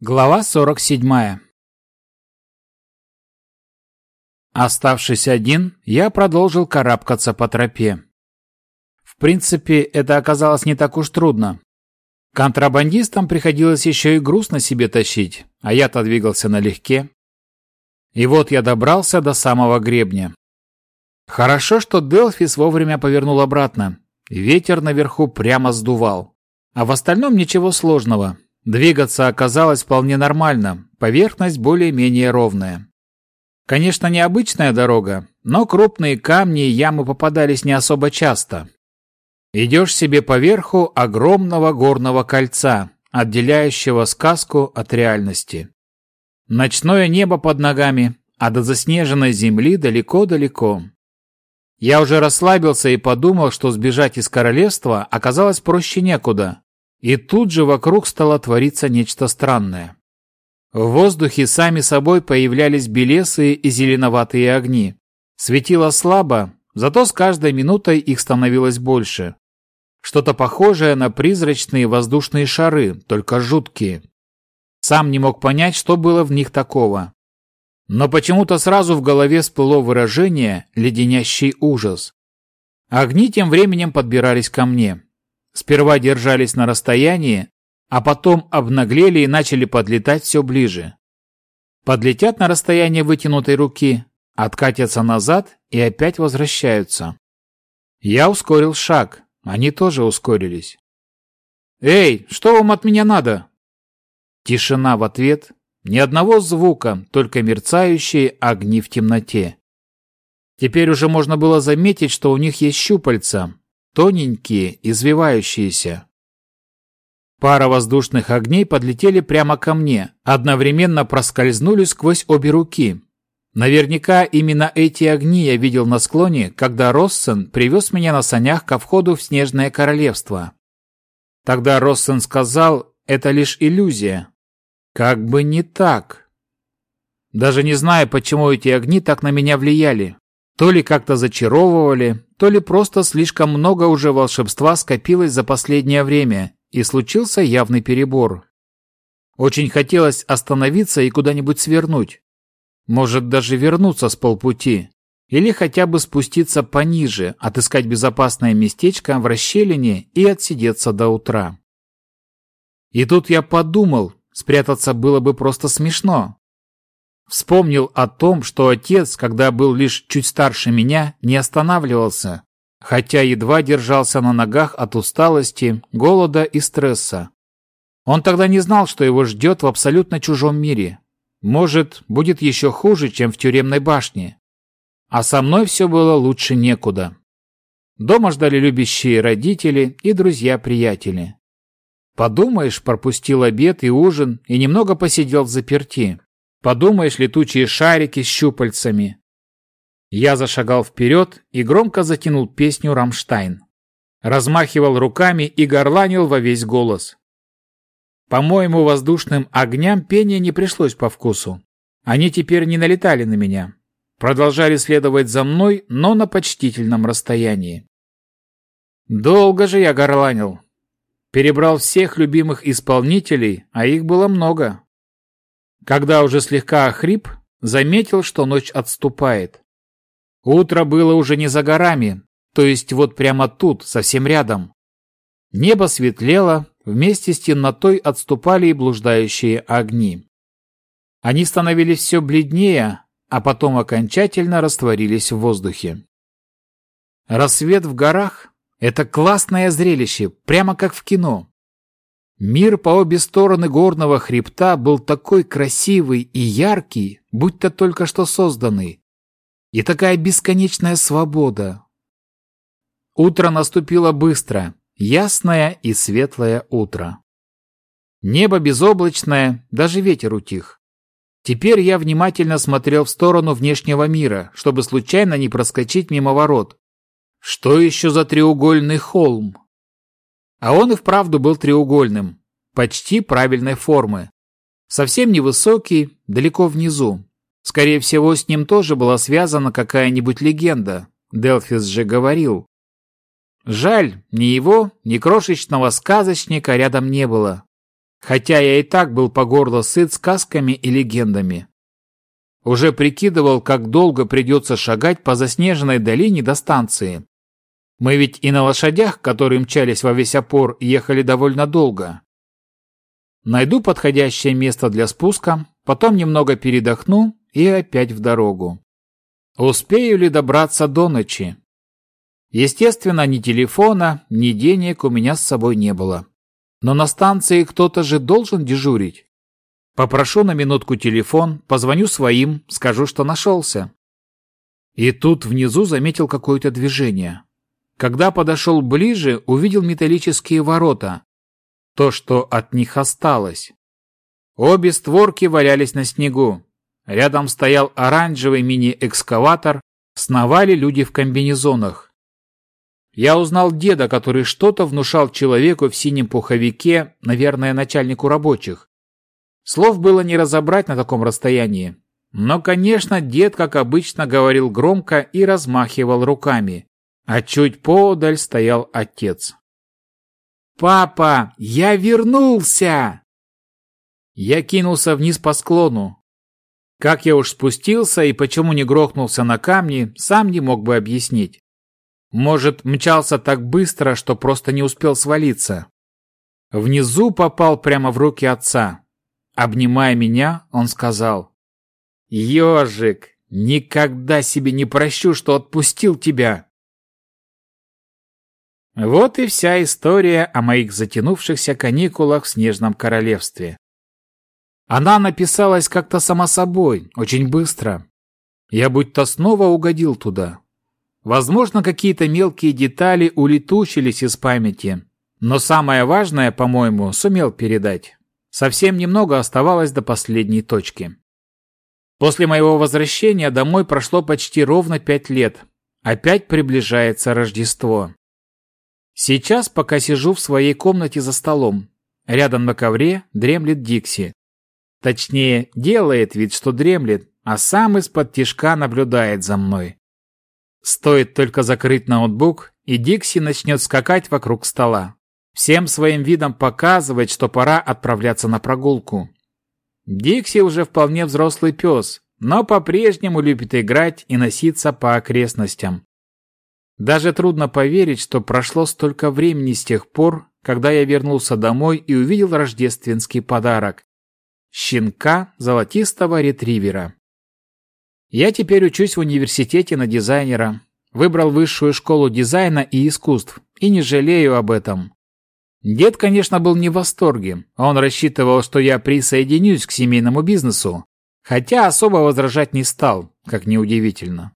Глава 47 Оставшись один, я продолжил карабкаться по тропе. В принципе, это оказалось не так уж трудно. Контрабандистам приходилось еще и груз на себе тащить, а я-то двигался налегке. И вот я добрался до самого гребня. Хорошо, что Делфис вовремя повернул обратно. Ветер наверху прямо сдувал. А в остальном ничего сложного. Двигаться оказалось вполне нормально, поверхность более-менее ровная. Конечно, необычная дорога, но крупные камни и ямы попадались не особо часто. Идешь себе по верху огромного горного кольца, отделяющего сказку от реальности. Ночное небо под ногами, а до заснеженной земли далеко-далеко. Я уже расслабился и подумал, что сбежать из королевства оказалось проще некуда. И тут же вокруг стало твориться нечто странное. В воздухе сами собой появлялись белесые и зеленоватые огни. Светило слабо, зато с каждой минутой их становилось больше. Что-то похожее на призрачные воздушные шары, только жуткие. Сам не мог понять, что было в них такого. Но почему-то сразу в голове всплыло выражение «леденящий ужас». Огни тем временем подбирались ко мне. Сперва держались на расстоянии, а потом обнаглели и начали подлетать все ближе. Подлетят на расстояние вытянутой руки, откатятся назад и опять возвращаются. Я ускорил шаг, они тоже ускорились. «Эй, что вам от меня надо?» Тишина в ответ, ни одного звука, только мерцающие огни в темноте. Теперь уже можно было заметить, что у них есть щупальца, тоненькие, извивающиеся. Пара воздушных огней подлетели прямо ко мне, одновременно проскользнули сквозь обе руки. Наверняка именно эти огни я видел на склоне, когда Россен привез меня на санях ко входу в Снежное Королевство. Тогда Россен сказал, это лишь иллюзия. Как бы не так. Даже не знаю, почему эти огни так на меня влияли. То ли как-то зачаровывали, то ли просто слишком много уже волшебства скопилось за последнее время, и случился явный перебор. Очень хотелось остановиться и куда-нибудь свернуть. Может, даже вернуться с полпути. Или хотя бы спуститься пониже, отыскать безопасное местечко в расщелине и отсидеться до утра. И тут я подумал, спрятаться было бы просто смешно. Вспомнил о том, что отец, когда был лишь чуть старше меня, не останавливался, хотя едва держался на ногах от усталости, голода и стресса. Он тогда не знал, что его ждет в абсолютно чужом мире. Может, будет еще хуже, чем в тюремной башне. А со мной все было лучше некуда. Дома ждали любящие родители и друзья-приятели. Подумаешь, пропустил обед и ужин и немного посидел в заперти. Подумаешь, летучие шарики с щупальцами. Я зашагал вперед и громко затянул песню «Рамштайн». Размахивал руками и горланил во весь голос. По-моему, воздушным огням пение не пришлось по вкусу. Они теперь не налетали на меня. Продолжали следовать за мной, но на почтительном расстоянии. Долго же я горланил. Перебрал всех любимых исполнителей, а их было много. Когда уже слегка охрип, заметил, что ночь отступает. Утро было уже не за горами, то есть вот прямо тут, совсем рядом. Небо светлело, вместе с темнотой отступали и блуждающие огни. Они становились все бледнее, а потом окончательно растворились в воздухе. Рассвет в горах — это классное зрелище, прямо как в кино. Мир по обе стороны горного хребта был такой красивый и яркий, будто только что созданный. И такая бесконечная свобода. Утро наступило быстро, ясное и светлое утро. Небо безоблачное, даже ветер утих. Теперь я внимательно смотрел в сторону внешнего мира, чтобы случайно не проскочить мимо ворот. Что еще за треугольный холм? А он и вправду был треугольным, почти правильной формы. Совсем невысокий, далеко внизу. Скорее всего, с ним тоже была связана какая-нибудь легенда. Делфис же говорил. Жаль, ни его, ни крошечного сказочника рядом не было. хотя я и так был по горло сыт сказками и легендами. Уже прикидывал, как долго придется шагать по заснеженной долине до станции. Мы ведь и на лошадях, которые мчались во весь опор, ехали довольно долго. Найду подходящее место для спуска, потом немного передохну и опять в дорогу. Успею ли добраться до ночи? Естественно, ни телефона, ни денег у меня с собой не было. Но на станции кто-то же должен дежурить. Попрошу на минутку телефон, позвоню своим, скажу, что нашелся. И тут внизу заметил какое-то движение. Когда подошел ближе, увидел металлические ворота, то, что от них осталось. Обе створки валялись на снегу. Рядом стоял оранжевый мини-экскаватор, сновали люди в комбинезонах. Я узнал деда, который что-то внушал человеку в синем пуховике, наверное, начальнику рабочих. Слов было не разобрать на таком расстоянии. Но, конечно, дед, как обычно, говорил громко и размахивал руками. А чуть поодаль стоял отец. «Папа, я вернулся!» Я кинулся вниз по склону. Как я уж спустился и почему не грохнулся на камни, сам не мог бы объяснить. Может, мчался так быстро, что просто не успел свалиться. Внизу попал прямо в руки отца. Обнимая меня, он сказал, «Ежик, никогда себе не прощу, что отпустил тебя. Вот и вся история о моих затянувшихся каникулах в Снежном Королевстве. Она написалась как-то сама собой, очень быстро. Я будто снова угодил туда. Возможно, какие-то мелкие детали улетучились из памяти, но самое важное, по-моему, сумел передать. Совсем немного оставалось до последней точки. После моего возвращения домой прошло почти ровно пять лет. Опять приближается Рождество. Сейчас, пока сижу в своей комнате за столом, рядом на ковре дремлет Дикси. Точнее, делает вид, что дремлет, а сам из-под тишка наблюдает за мной. Стоит только закрыть ноутбук, и Дикси начнет скакать вокруг стола. Всем своим видом показывать, что пора отправляться на прогулку. Дикси уже вполне взрослый пес, но по-прежнему любит играть и носиться по окрестностям. Даже трудно поверить, что прошло столько времени с тех пор, когда я вернулся домой и увидел рождественский подарок – щенка золотистого ретривера. Я теперь учусь в университете на дизайнера, выбрал высшую школу дизайна и искусств и не жалею об этом. Дед, конечно, был не в восторге, он рассчитывал, что я присоединюсь к семейному бизнесу, хотя особо возражать не стал, как неудивительно.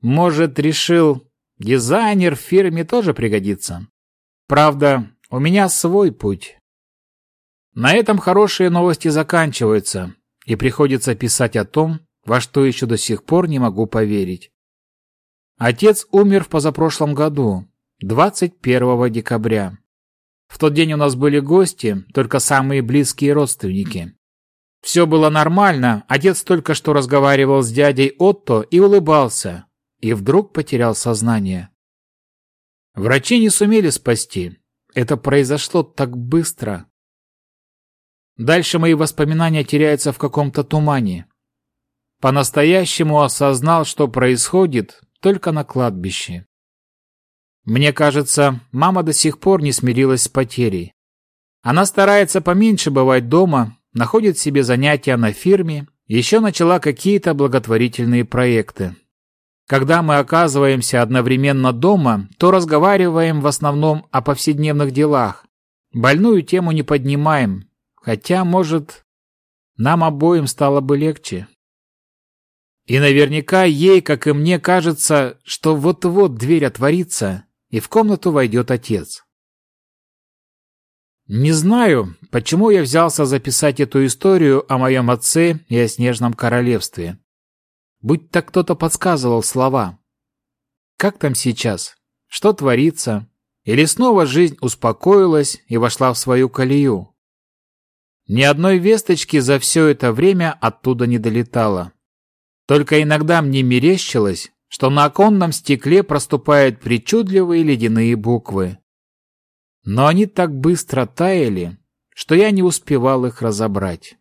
Может, решил, Дизайнер в фирме тоже пригодится. Правда, у меня свой путь. На этом хорошие новости заканчиваются, и приходится писать о том, во что еще до сих пор не могу поверить. Отец умер в позапрошлом году, 21 декабря. В тот день у нас были гости, только самые близкие родственники. Все было нормально, отец только что разговаривал с дядей Отто и улыбался, и вдруг потерял сознание. Врачи не сумели спасти. Это произошло так быстро. Дальше мои воспоминания теряются в каком-то тумане. По-настоящему осознал, что происходит только на кладбище. Мне кажется, мама до сих пор не смирилась с потерей. Она старается поменьше бывать дома, находит себе занятия на фирме, еще начала какие-то благотворительные проекты. Когда мы оказываемся одновременно дома, то разговариваем в основном о повседневных делах. Больную тему не поднимаем, хотя, может, нам обоим стало бы легче. И наверняка ей, как и мне, кажется, что вот-вот дверь отворится, и в комнату войдет отец. Не знаю, почему я взялся записать эту историю о моем отце и о Снежном Королевстве будто кто-то подсказывал слова. Как там сейчас? Что творится? Или снова жизнь успокоилась и вошла в свою колею? Ни одной весточки за все это время оттуда не долетало. Только иногда мне мерещилось, что на оконном стекле проступают причудливые ледяные буквы. Но они так быстро таяли, что я не успевал их разобрать.